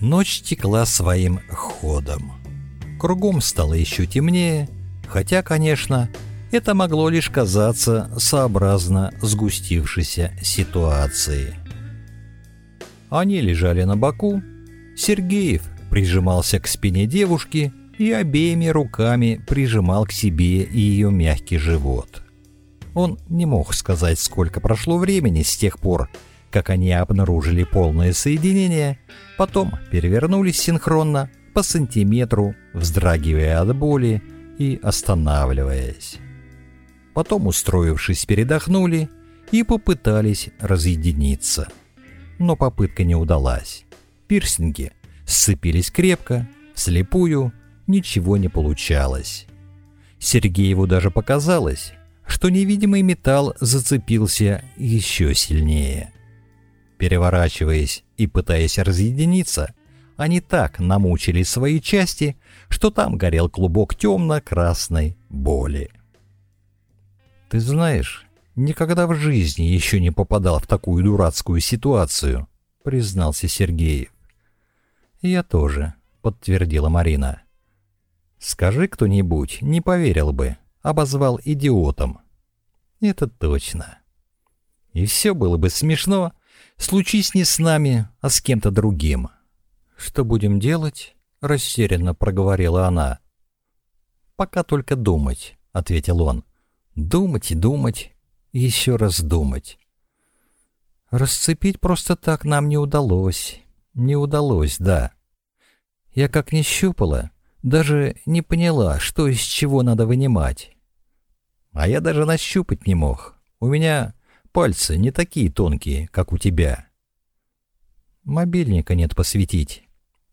Ночь текла своим ходом. Кругом стало еще темнее, хотя, конечно, это могло лишь казаться сообразно сгустившейся ситуации. Они лежали на боку. Сергеев прижимался к спине девушки и обеими руками прижимал к себе ее мягкий живот. Он не мог сказать, сколько прошло времени с тех пор, как они обнаружили полное соединение, потом перевернулись синхронно по сантиметру, вздрагивая от боли и останавливаясь. Потом, устроившись, передохнули и попытались разъединиться. Но попытка не удалась. Пирсинги сцепились крепко, слепую, ничего не получалось. Сергееву даже показалось, что невидимый металл зацепился еще сильнее переворачиваясь и пытаясь разъединиться, они так намучили свои части, что там горел клубок темно-красной боли. «Ты знаешь, никогда в жизни еще не попадал в такую дурацкую ситуацию», — признался Сергеев. «Я тоже», — подтвердила Марина. «Скажи кто-нибудь, не поверил бы», — обозвал идиотом. «Это точно». И все было бы смешно, Случись не с нами, а с кем-то другим. Что будем делать? Растерянно проговорила она. Пока только думать, ответил он. Думать и думать, еще раз думать. Расцепить просто так нам не удалось. Не удалось, да. Я как не щупала, даже не поняла, что из чего надо вынимать. А я даже нащупать не мог. У меня Пальцы не такие тонкие, как у тебя. Мобильника нет посветить.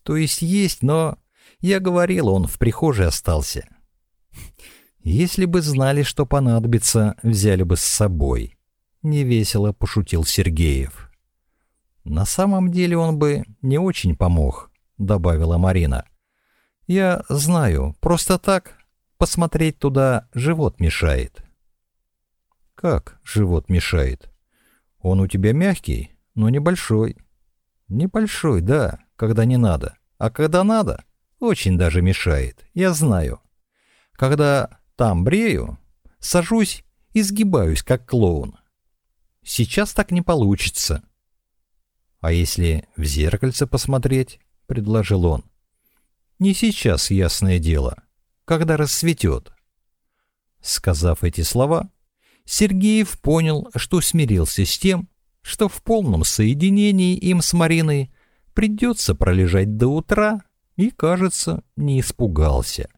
То есть есть, но... Я говорил, он в прихожей остался. Если бы знали, что понадобится, взяли бы с собой. Невесело пошутил Сергеев. На самом деле он бы не очень помог, добавила Марина. Я знаю, просто так посмотреть туда живот мешает. «Как живот мешает?» «Он у тебя мягкий, но небольшой». «Небольшой, да, когда не надо. А когда надо, очень даже мешает, я знаю. Когда там брею, сажусь и сгибаюсь, как клоун. Сейчас так не получится». «А если в зеркальце посмотреть?» — предложил он. «Не сейчас, ясное дело. Когда рассветет». Сказав эти слова, Сергеев понял, что смирился с тем, что в полном соединении им с Мариной придется пролежать до утра, и, кажется, не испугался.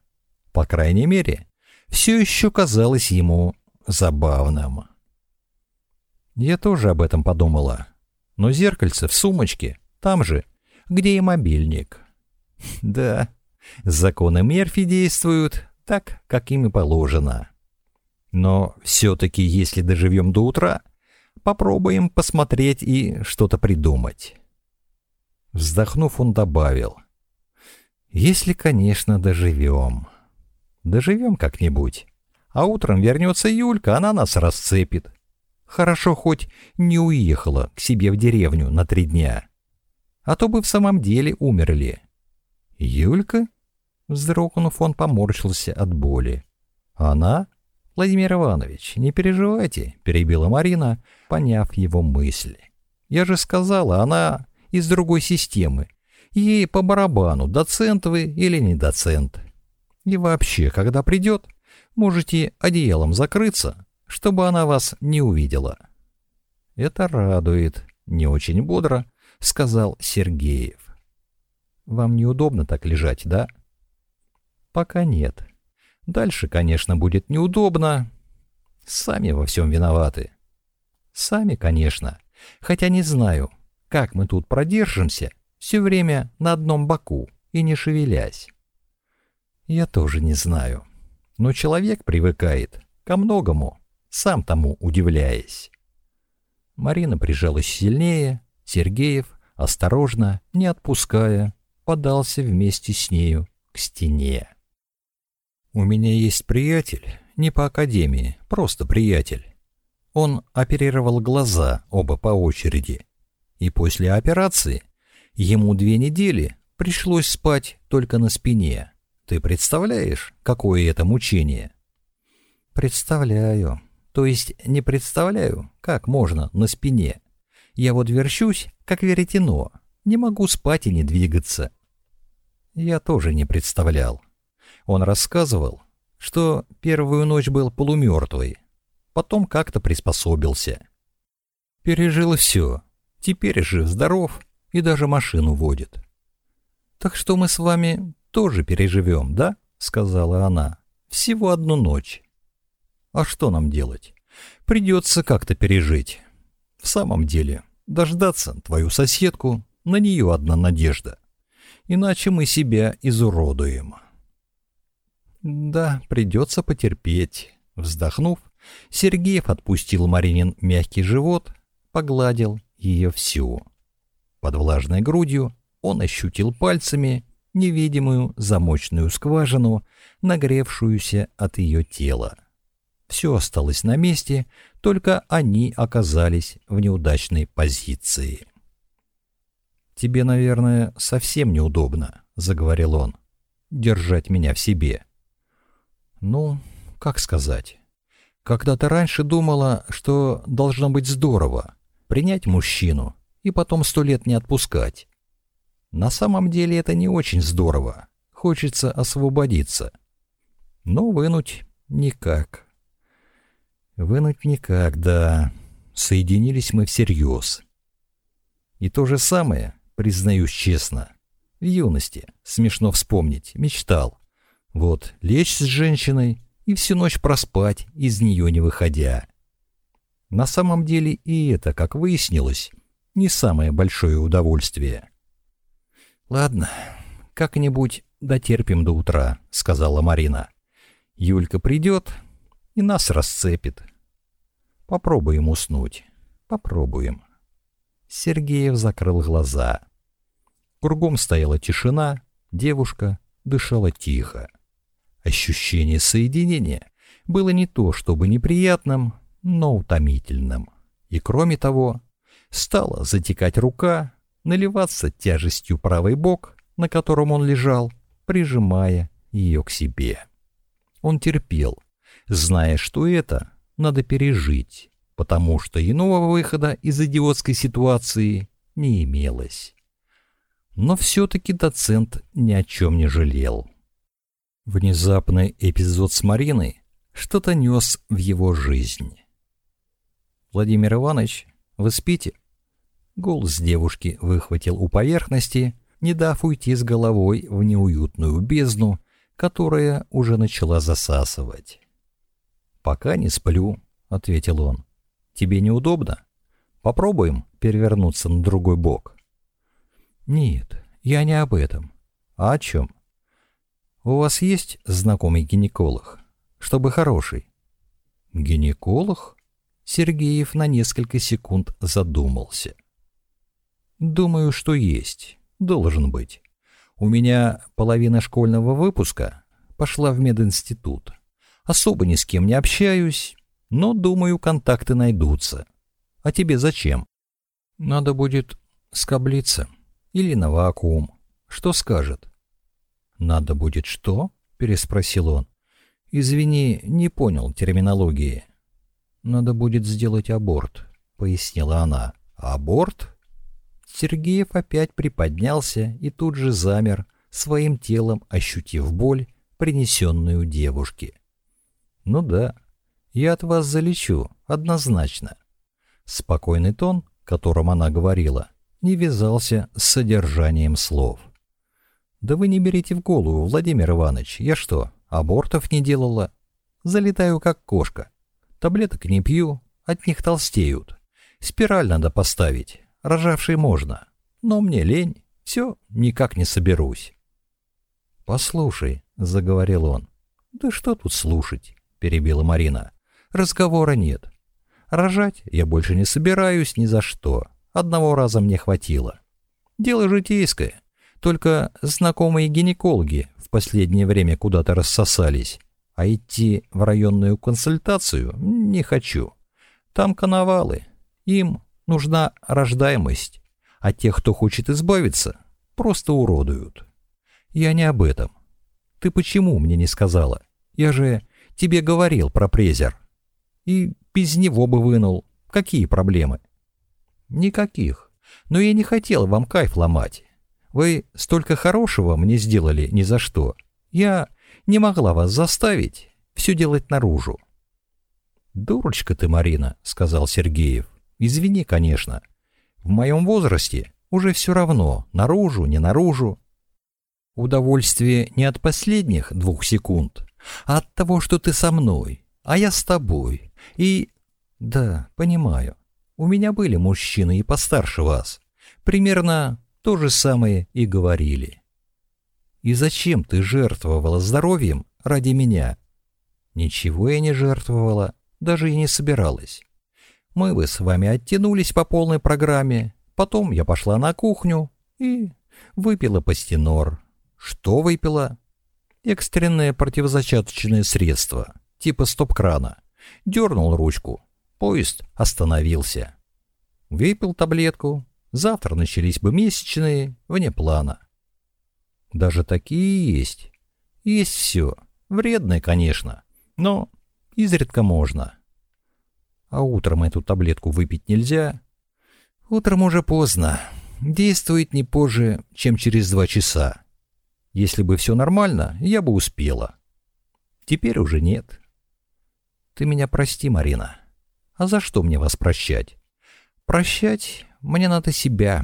По крайней мере, все еще казалось ему забавным. Я тоже об этом подумала. Но зеркальце в сумочке, там же, где и мобильник. Да, законы Мерфи действуют так, как им и положено. Но все-таки, если доживем до утра, попробуем посмотреть и что-то придумать. Вздохнув, он добавил. Если, конечно, доживем. Доживем как-нибудь. А утром вернется Юлька, она нас расцепит. Хорошо хоть не уехала к себе в деревню на три дня. А то бы в самом деле умерли. Юлька? Вздрогнув, он поморщился от боли. Она? «Владимир Иванович, не переживайте», — перебила Марина, поняв его мысли. «Я же сказала, она из другой системы. Ей по барабану, доцент вы или не доцент. И вообще, когда придет, можете одеялом закрыться, чтобы она вас не увидела». «Это радует», — не очень бодро, — сказал Сергеев. «Вам неудобно так лежать, да?» «Пока нет», Дальше, конечно, будет неудобно. Сами во всем виноваты. Сами, конечно. Хотя не знаю, как мы тут продержимся все время на одном боку и не шевелясь. Я тоже не знаю. Но человек привыкает ко многому, сам тому удивляясь. Марина прижалась сильнее, Сергеев, осторожно, не отпуская, подался вместе с нею к стене. У меня есть приятель, не по академии, просто приятель. Он оперировал глаза оба по очереди. И после операции ему две недели пришлось спать только на спине. Ты представляешь, какое это мучение? Представляю. То есть не представляю, как можно на спине. Я вот верчусь, как веретено. Не могу спать и не двигаться. Я тоже не представлял. Он рассказывал, что первую ночь был полумертвый, потом как-то приспособился. Пережил все, теперь жив-здоров и даже машину водит. «Так что мы с вами тоже переживем, да?» — сказала она. «Всего одну ночь. А что нам делать? Придется как-то пережить. В самом деле, дождаться твою соседку, на нее одна надежда. Иначе мы себя изуродуем». Да, придется потерпеть. Вздохнув, Сергеев отпустил Маринин мягкий живот, погладил ее всю. Под влажной грудью он ощутил пальцами невидимую замочную скважину, нагревшуюся от ее тела. Все осталось на месте, только они оказались в неудачной позиции. «Тебе, наверное, совсем неудобно», — заговорил он, — «держать меня в себе. Ну, как сказать. Когда-то раньше думала, что должно быть здорово принять мужчину и потом сто лет не отпускать. На самом деле это не очень здорово. Хочется освободиться. Но вынуть никак. Вынуть никак, да. Соединились мы всерьез. И то же самое, признаюсь честно, в юности, смешно вспомнить, мечтал. Вот, лечь с женщиной и всю ночь проспать, из нее не выходя. На самом деле и это, как выяснилось, не самое большое удовольствие. «Ладно, как-нибудь дотерпим до утра», — сказала Марина. «Юлька придет и нас расцепит. Попробуем уснуть. Попробуем». Сергеев закрыл глаза. Кругом стояла тишина, девушка дышала тихо. Ощущение соединения было не то чтобы неприятным, но утомительным. И кроме того, стала затекать рука, наливаться тяжестью правый бок, на котором он лежал, прижимая ее к себе. Он терпел, зная, что это надо пережить, потому что иного выхода из идиотской ситуации не имелось. Но все-таки доцент ни о чем не жалел. Внезапный эпизод с Мариной что-то нес в его жизнь. «Владимир Иванович, вы спите?» Голос девушки выхватил у поверхности, не дав уйти с головой в неуютную бездну, которая уже начала засасывать. «Пока не сплю», — ответил он. «Тебе неудобно? Попробуем перевернуться на другой бок». «Нет, я не об этом. А о чем?» «У вас есть знакомый гинеколог, чтобы хороший?» «Гинеколог?» Сергеев на несколько секунд задумался. «Думаю, что есть. Должен быть. У меня половина школьного выпуска пошла в мединститут. Особо ни с кем не общаюсь, но, думаю, контакты найдутся. А тебе зачем? Надо будет скоблиться или на вакуум. Что скажет?» «Надо будет что?» — переспросил он. «Извини, не понял терминологии». «Надо будет сделать аборт», — пояснила она. «Аборт?» Сергеев опять приподнялся и тут же замер, своим телом ощутив боль, принесенную девушке. «Ну да, я от вас залечу, однозначно». Спокойный тон, которым она говорила, не вязался с содержанием слов. Да вы не берите в голову, Владимир Иванович, я что, абортов не делала? Залетаю как кошка. Таблеток не пью, от них толстеют. Спираль надо поставить, рожавший можно. Но мне лень, все, никак не соберусь. «Послушай», — заговорил он. «Да что тут слушать?» — перебила Марина. «Разговора нет. Рожать я больше не собираюсь ни за что. Одного раза мне хватило. Дело житейское. Только знакомые гинекологи в последнее время куда-то рассосались, а идти в районную консультацию не хочу. Там коновалы, им нужна рождаемость, а тех, кто хочет избавиться, просто уродуют. Я не об этом. Ты почему мне не сказала? Я же тебе говорил про презер. И без него бы вынул. Какие проблемы? Никаких. Но я не хотел вам кайф ломать. Вы столько хорошего мне сделали ни за что. Я не могла вас заставить все делать наружу. «Дурочка ты, Марина», — сказал Сергеев. «Извини, конечно. В моем возрасте уже все равно, наружу, не наружу. Удовольствие не от последних двух секунд, а от того, что ты со мной, а я с тобой. И... Да, понимаю. У меня были мужчины и постарше вас. Примерно то же самое и говорили. «И зачем ты жертвовала здоровьем ради меня?» «Ничего я не жертвовала, даже и не собиралась. Мы бы с вами оттянулись по полной программе, потом я пошла на кухню и выпила пастенор. Что выпила?» «Экстренное противозачаточное средство, типа стоп-крана. Дернул ручку. Поезд остановился. Выпил таблетку, Завтра начались бы месячные, вне плана. Даже такие есть. Есть все. Вредные, конечно, но изредка можно. А утром эту таблетку выпить нельзя. Утром уже поздно. Действует не позже, чем через два часа. Если бы все нормально, я бы успела. Теперь уже нет. Ты меня прости, Марина. А за что мне вас прощать? Прощать мне надо себя.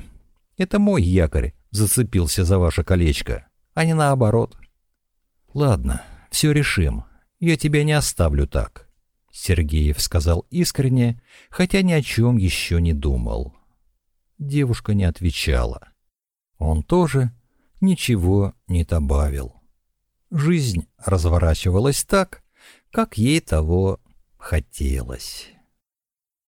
Это мой якорь зацепился за ваше колечко, а не наоборот. Ладно, все решим. Я тебя не оставлю так. Сергеев сказал искренне, хотя ни о чем еще не думал. Девушка не отвечала. Он тоже ничего не добавил. Жизнь разворачивалась так, как ей того хотелось.